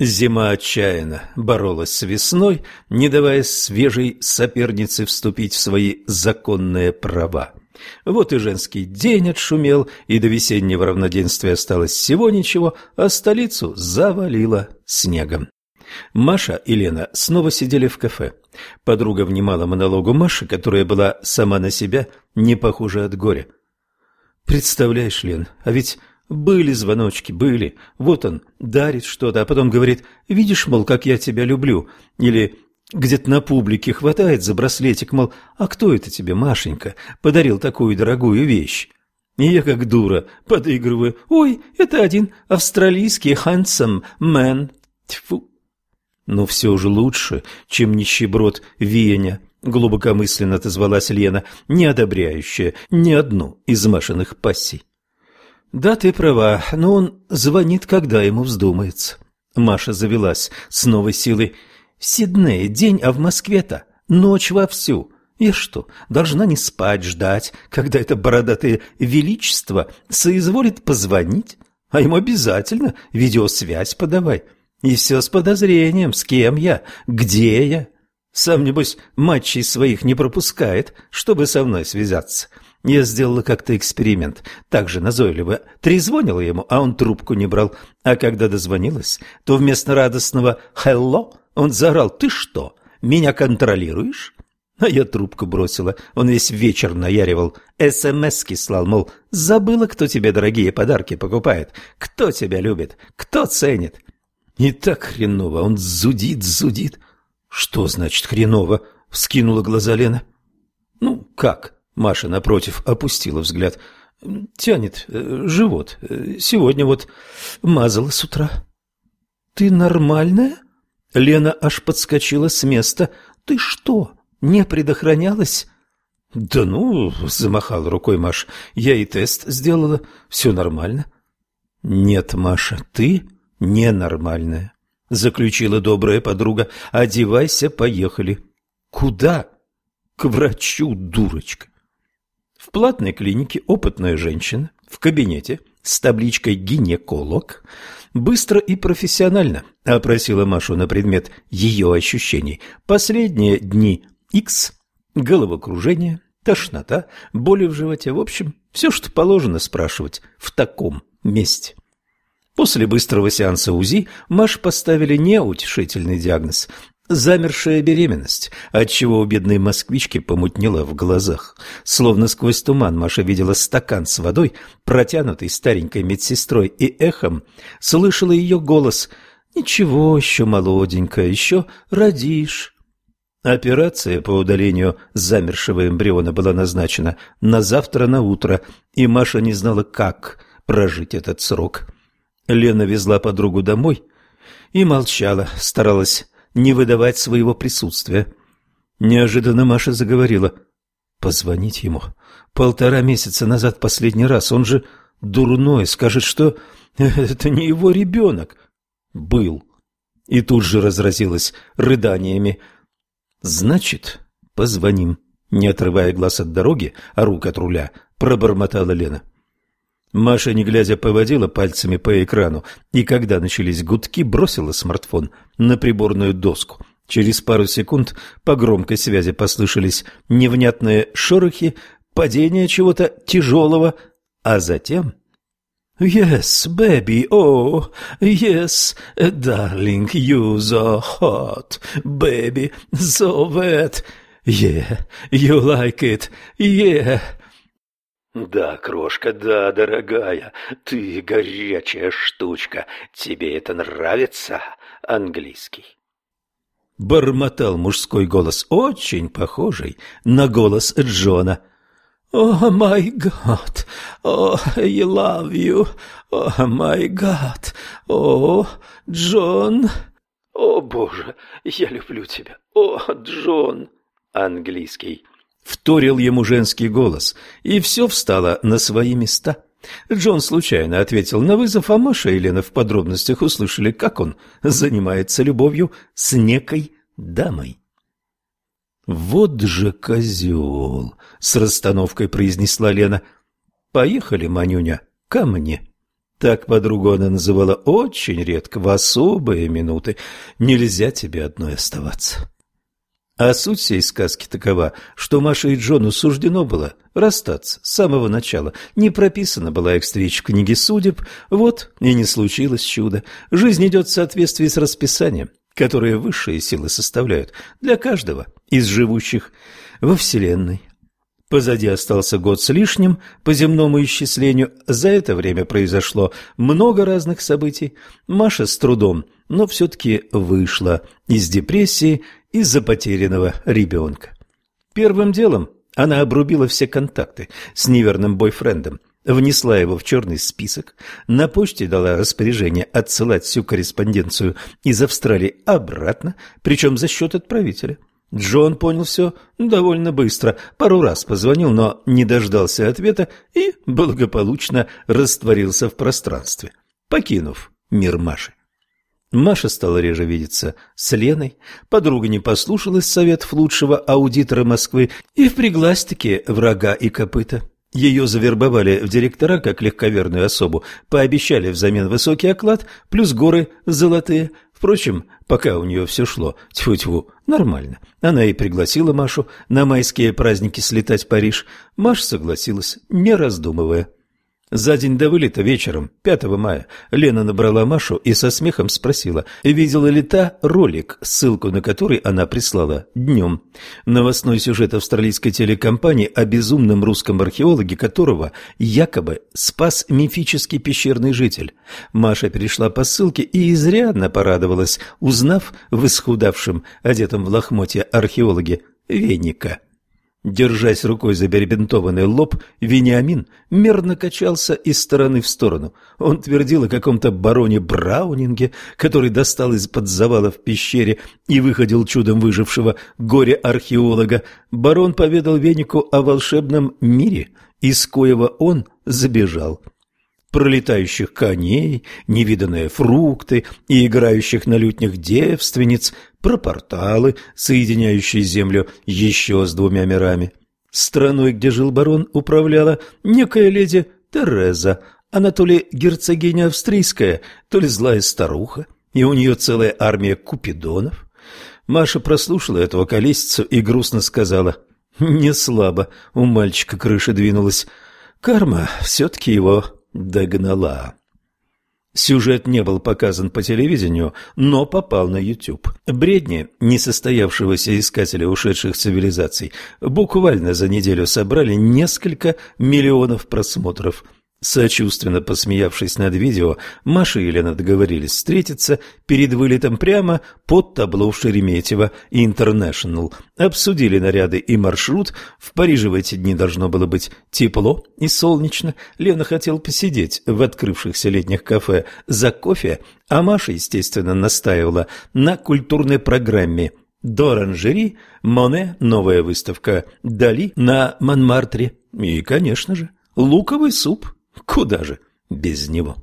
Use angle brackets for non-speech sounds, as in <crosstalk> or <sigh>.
Зима отчаянно боролась с весной, не давая свежей сопернице вступить в свои законные права. Вот и женский день отшумел, и до весеннего равноденствия осталось всего ничего, а столицу завалило снегом. Маша и Лена снова сидели в кафе. Подруга внимала монологу Маши, которая была сама на себя, не похожа от горя. «Представляешь, Лен, а ведь были звоночки, были. Вот он, дарит что-то, а потом говорит, видишь, мол, как я тебя люблю. Или где-то на публике хватает за браслетик, мол, а кто это тебе, Машенька, подарил такую дорогую вещь? И я как дура подыгрываю. Ой, это один австралийский handsome man. Тьфу. Но все же лучше, чем нищеброд Веня, глубокомысленно отозвалась Лена, не одобряющая ни одну из Машиных пассий. Да, ты права, но он звонит, когда ему вздумается. Маша завелась с новой силой. В Сиднее день, а в Москве-то ночь вовсю. Я что, должна не спать, ждать, когда это бородатое величество соизволит позвонить? А ему обязательно видеосвязь подавай. И все с подозрением, с кем я, где я. Сам, небось, матчей своих не пропускает, чтобы со мной связаться. Я сделала как-то эксперимент, так же назойливо трезвонила ему, а он трубку не брал. А когда дозвонилась, то вместо радостного «Хелло» Он заорал, ты что, меня контролируешь? А я трубку бросила. Он весь вечер наяривал. СМС-ки слал, мол, забыла, кто тебе дорогие подарки покупает, кто тебя любит, кто ценит. И так хреново, он зудит, зудит. Что значит хреново? Вскинула глаза Лена. Ну, как? Маша, напротив, опустила взгляд. Тянет э, живот. Сегодня вот мазала с утра. Ты нормальная? Лена аж подскочила с места. «Ты что, не предохранялась?» «Да ну», — замахал рукой Маша, — «я и тест сделала, все нормально». «Нет, Маша, ты ненормальная», — заключила добрая подруга. «Одевайся, поехали». «Куда?» «К врачу, дурочка». В платной клинике опытная женщина в кабинете с табличкой «гинеколог» быстро и профессионально опросила Машу на предмет ее ощущений. Последние дни X, головокружение, тошнота, боли в животе, в общем, все, что положено спрашивать в таком месте. После быстрого сеанса УЗИ Маш поставили неутешительный диагноз замершая беременность, отчего у бедной москвички помутнело в глазах. Словно сквозь туман Маша видела стакан с водой, протянутый старенькой медсестрой, и эхом слышала ее голос «Ничего, еще молоденькая, еще родишь». Операция по удалению замершего эмбриона была назначена на завтра на утро, и Маша не знала, как прожить этот срок. Лена везла подругу домой и молчала, старалась не выдавать своего присутствия. Неожиданно Маша заговорила. Позвонить ему. Полтора месяца назад последний раз. Он же дурной. Скажет, что <laughs> это не его ребенок. Был. И тут же разразилась рыданиями. Значит, позвоним. Не отрывая глаз от дороги, а рук от руля, пробормотала Лена. Маша, не глядя, поводила пальцами по экрану, и когда начались гудки, бросила смартфон на приборную доску. Через пару секунд по громкой связи послышались невнятные шорохи, падение чего-то тяжелого, а затем... «Yes, baby, oh, yes, darling, you so hot, baby, so wet, yeah, you like it, yeah». «Да, крошка, да, дорогая, ты горячая штучка. Тебе это нравится, английский?» Бормотал мужской голос, очень похожий на голос Джона. «О, май гад! О, I love you! О, май гад! О, Джон! О, боже, я люблю тебя! О, Джон!» Английский Вторил ему женский голос, и все встало на свои места. Джон случайно ответил на вызов, а Маша и Лена в подробностях услышали, как он занимается любовью с некой дамой. «Вот же козел!» — с расстановкой произнесла Лена. «Поехали, Манюня, ко мне». Так подругу она называла очень редко, в особые минуты. Нельзя тебе одной оставаться. А суть всей сказки такова, что Маше и Джону суждено было расстаться с самого начала. Не прописана была их встреча в книге судеб, вот и не случилось чудо. Жизнь идет в соответствии с расписанием, которое высшие силы составляют для каждого из живущих во Вселенной. Позади остался год с лишним по земному исчислению. За это время произошло много разных событий. Маша с трудом, но все-таки вышла из депрессии из-за потерянного ребенка. Первым делом она обрубила все контакты с неверным бойфрендом, внесла его в черный список, на почте дала распоряжение отсылать всю корреспонденцию из Австралии обратно, причем за счет отправителя. Джон понял все довольно быстро, пару раз позвонил, но не дождался ответа и благополучно растворился в пространстве, покинув мир Маши. Маша стала реже видеться с Леной, подруга не послушалась советов лучшего аудитора Москвы и впряглась-таки врага и копыта. Ее завербовали в директора как легковерную особу, пообещали взамен высокий оклад, плюс горы золотые. Впрочем, пока у нее все шло, тьфу-тьфу, нормально. Она и пригласила Машу на майские праздники слетать в Париж. Маша согласилась, не раздумывая. За день до вылета вечером, 5 мая, Лена набрала Машу и со смехом спросила, видела ли та ролик, ссылку на который она прислала днем. Новостной сюжет австралийской телекомпании о безумном русском археологе, которого якобы спас мифический пещерный житель. Маша перешла по ссылке и изрядно порадовалась, узнав в исхудавшем, одетом в лохмотья археологе, веника. Держась рукой за перебинтованный лоб, Вениамин мерно качался из стороны в сторону. Он твердил о каком-то бароне Браунинге, который достал из-под завала в пещере и выходил чудом выжившего горе-археолога. Барон поведал Венику о волшебном мире, из коего он забежал пролетающих коней, невиданные фрукты и играющих на лютнях девственниц, про порталы, соединяющие землю еще с двумя мирами. Страной, где жил барон, управляла некая леди Тереза, она то ли герцогиня австрийская, то ли злая старуха, и у нее целая армия купидонов. Маша прослушала этого колесицу и грустно сказала, «Не слабо, у мальчика крыша двинулась. Карма все-таки его догнала». Сюжет не был показан по телевидению, но попал на YouTube. Бредни несостоявшегося искателя ушедших цивилизаций буквально за неделю собрали несколько миллионов просмотров – Сочувственно посмеявшись над видео, Маша и Лена договорились встретиться перед вылетом прямо под табло Шереметьево Интернешнл. Обсудили наряды и маршрут. В Париже в эти дни должно было быть тепло и солнечно. Лена хотел посидеть в открывшихся летних кафе за кофе, а Маша, естественно, настаивала на культурной программе до Моне, новая выставка Дали на Монмартре и, конечно же, луковый суп – Куда же без него?